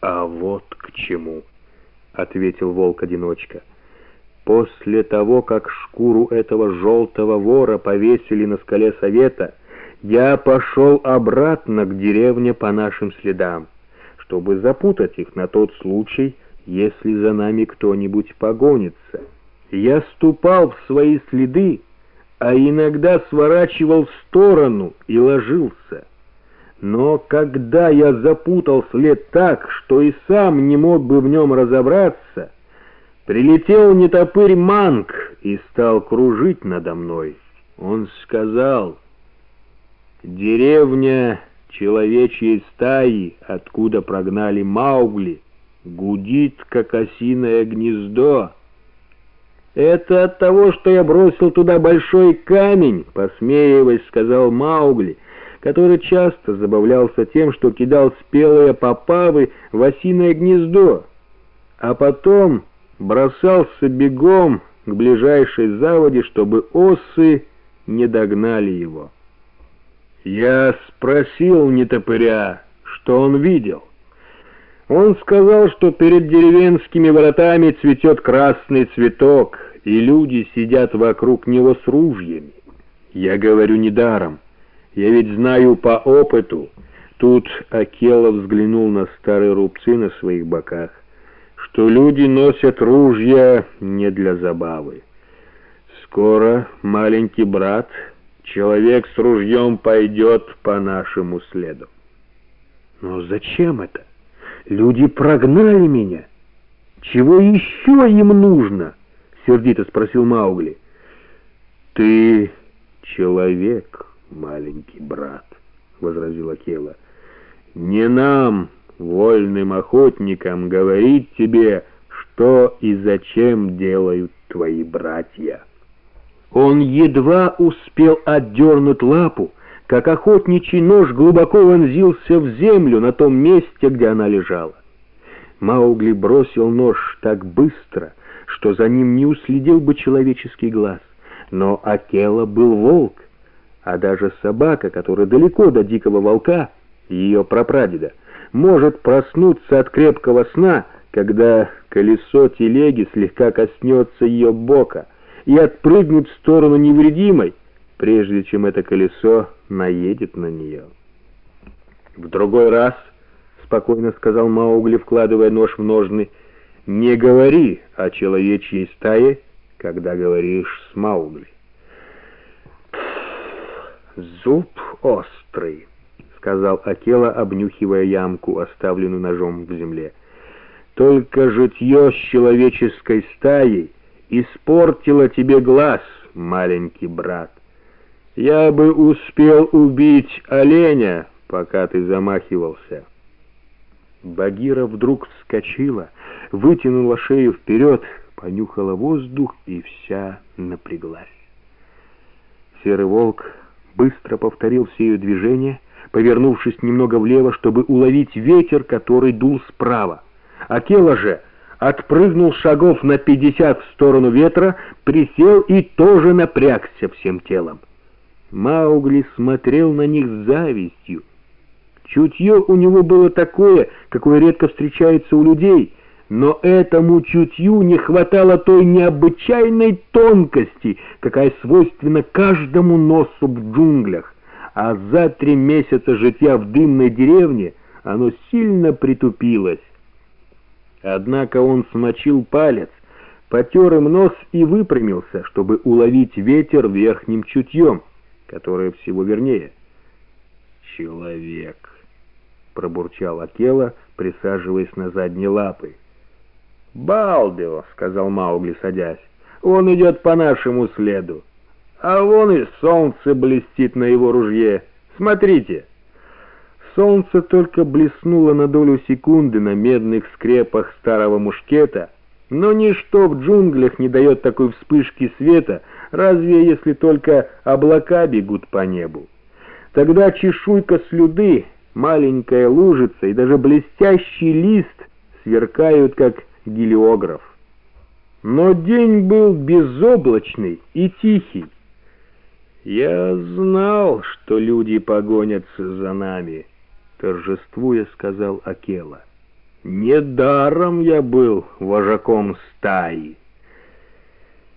«А вот к чему», — ответил волк-одиночка. «После того, как шкуру этого желтого вора повесили на скале совета, я пошел обратно к деревне по нашим следам, чтобы запутать их на тот случай, если за нами кто-нибудь погонится. Я ступал в свои следы, а иногда сворачивал в сторону и ложился. Но когда я запутал след так, что и сам не мог бы в нем разобраться, прилетел нетопырь Манг и стал кружить надо мной. Он сказал, «Деревня человечьей стаи, откуда прогнали Маугли, гудит, как осиное гнездо». «Это от того, что я бросил туда большой камень», — посмеиваясь, сказал Маугли, который часто забавлялся тем, что кидал спелые попавы в осиное гнездо, а потом бросался бегом к ближайшей заводе, чтобы осы не догнали его. Я спросил нетопыря, что он видел. Он сказал, что перед деревенскими воротами цветет красный цветок, и люди сидят вокруг него с ружьями. Я говорю недаром. Я ведь знаю по опыту. Тут Акела взглянул на старые рубцы на своих боках, что люди носят ружья не для забавы. Скоро маленький брат, человек с ружьем, пойдет по нашему следу. Но зачем это? Люди прогнали меня. Чего еще им нужно? Сердито спросил Маугли. Ты человек, маленький брат, возразила Кела. Не нам, вольным охотникам, говорить тебе, что и зачем делают твои братья. Он едва успел отдернуть лапу, как охотничий нож глубоко вонзился в землю на том месте, где она лежала. Маугли бросил нож так быстро, что за ним не уследил бы человеческий глаз. Но Акела был волк, а даже собака, которая далеко до дикого волка, ее прапрадеда, может проснуться от крепкого сна, когда колесо телеги слегка коснется ее бока и отпрыгнет в сторону невредимой, прежде чем это колесо наедет на нее. «В другой раз», — спокойно сказал Маугли, вкладывая нож в ножны, — «не говори о человечьей стае, когда говоришь с Маугли». «Зуб острый», — сказал Акела, обнюхивая ямку, оставленную ножом в земле. «Только житье с человеческой стаей испортило тебе глаз, маленький брат». Я бы успел убить оленя, пока ты замахивался. Багира вдруг вскочила, вытянула шею вперед, понюхала воздух и вся напряглась. Серый волк быстро повторил все ее движения, повернувшись немного влево, чтобы уловить ветер, который дул справа. Акела же отпрыгнул шагов на пятьдесят в сторону ветра, присел и тоже напрягся всем телом. Маугли смотрел на них с завистью. Чутье у него было такое, какое редко встречается у людей, но этому чутью не хватало той необычайной тонкости, какая свойственна каждому носу в джунглях, а за три месяца житья в дымной деревне оно сильно притупилось. Однако он смочил палец, потер им нос и выпрямился, чтобы уловить ветер верхним чутьем которое всего вернее. «Человек», — пробурчал Акела, присаживаясь на задние лапы. «Балдио», — сказал Маугли, садясь, — «он идет по нашему следу, а вон и солнце блестит на его ружье. Смотрите!» Солнце только блеснуло на долю секунды на медных скрепах старого мушкета, но ничто в джунглях не дает такой вспышки света, разве если только облака бегут по небу. Тогда чешуйка слюды, маленькая лужица и даже блестящий лист сверкают, как гелиограф. Но день был безоблачный и тихий. «Я знал, что люди погонятся за нами», — торжествуя сказал Акела. Недаром я был вожаком стаи.